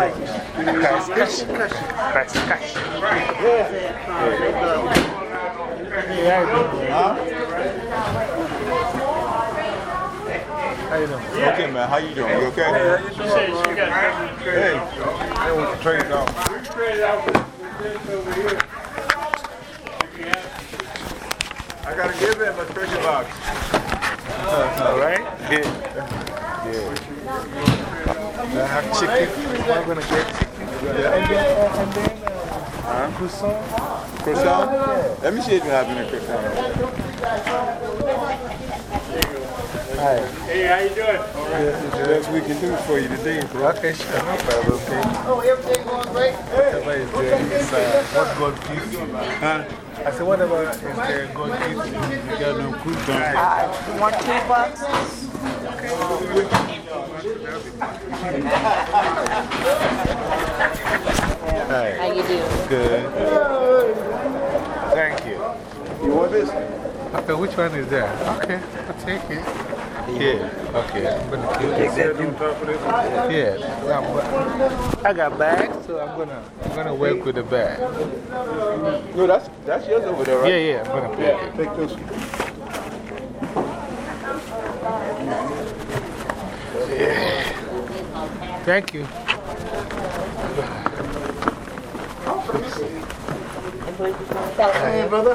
Christ. Christ? How you doing? Okay, man. How you doing? You okay? Hey. I want to trade off. I got to give him a treasure box. All right? Yeah. Yeah. I chicken. I'm going to get. Yeah. And then, and then uh, croissant. Croissant? Let me see if you have any croissant. Hi. Hey, how you doing? That's the best we can do for you today. Okay, sure. No problem. Okay. Oh, everything going great? Whatever is there is uh, what God gives you. Huh? I said, whatever is there, God gives you. You got no croissant. Uh, you want two bucks? Hi. How you doing? Good. Thank you. You want this? Okay, which one is there? Okay, I'll take it. Yeah, okay. I'm going to keep it. Sit on top of this? Yeah, I'm, I got bags, so I'm gonna, I'm gonna work with the bag. No, that's, that's yours over there, right? Yeah, yeah, I'm gonna pick it. Take this Thank you. Hey, brother.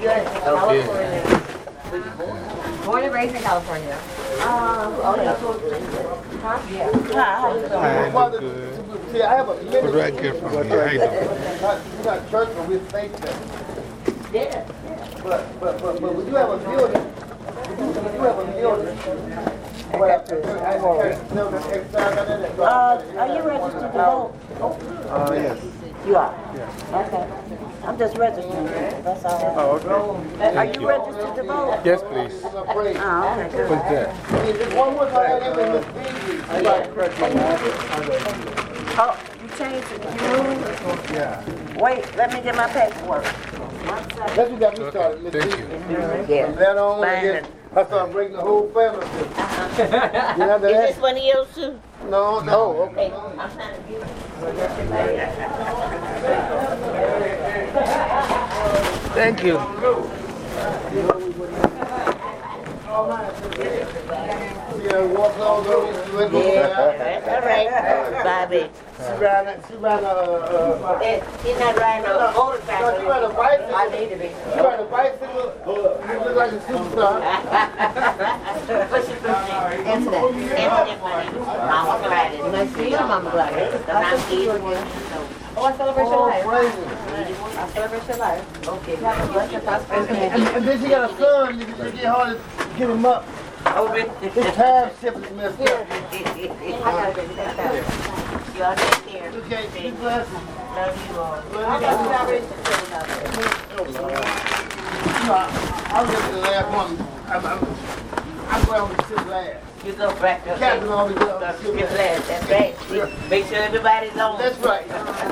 Yeah. Born and raised in California. Um, oh, yeah. Huh? Yeah. Hi, how you doing? I good. See, I have a What minute. do I get from here? How you doing? Not, not church, but we're faith. Yeah. But, but, but, but we do have a building. Uh, are you registered to vote? Uh, yes. You are? Okay. I'm just registering. That's all. Oh, okay. Are you registered to vote? Yes, please. Oh, okay, good. What's that? One more time, I give it Oh, you changed it, you moved? Yeah. Wait, let me get my paperwork. That's what got me started, Thank you. Yeah. From then on, I started bringing the whole family. Uh-huh. to it. You know, Is that- this one of yours too? No, no, okay. I'm trying to get Thank you. Yeah, all you right. Bobby. She ran, a- she ran a, uh, Eh, He's not a no, she ran a bicycle. I need to be. She ran a bicycle. You look like a superstar. What's your first name? Answer that. Answer that one. Mama Gladys. Nice to meet you, Mama Gladys. The. Oh, I celebrate your Oh, life. I celebrate your life. Okay. And then she got a son, you can hard get him up. Oh? His time shift is messed up. I get that back. Y'all take care. Okay, be blessed. Love you all. I got you already told out there. No, I was just the last one. I'm, I'm, I'm going to sit last. You go back up. Captain always goes to Get last. That's right. Make sure everybody's on. That's right.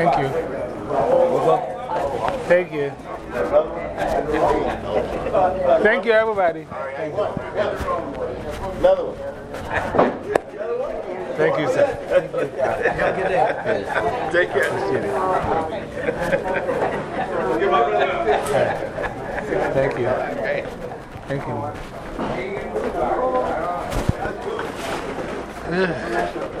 Thank you. Thank you. Thank you, everybody. Thank you. Another one. Thank you, sir. Have a good day. Take care. Appreciate it. Thank you. Thank you. Thank you.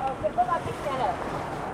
Oh, good. Put my big stand up.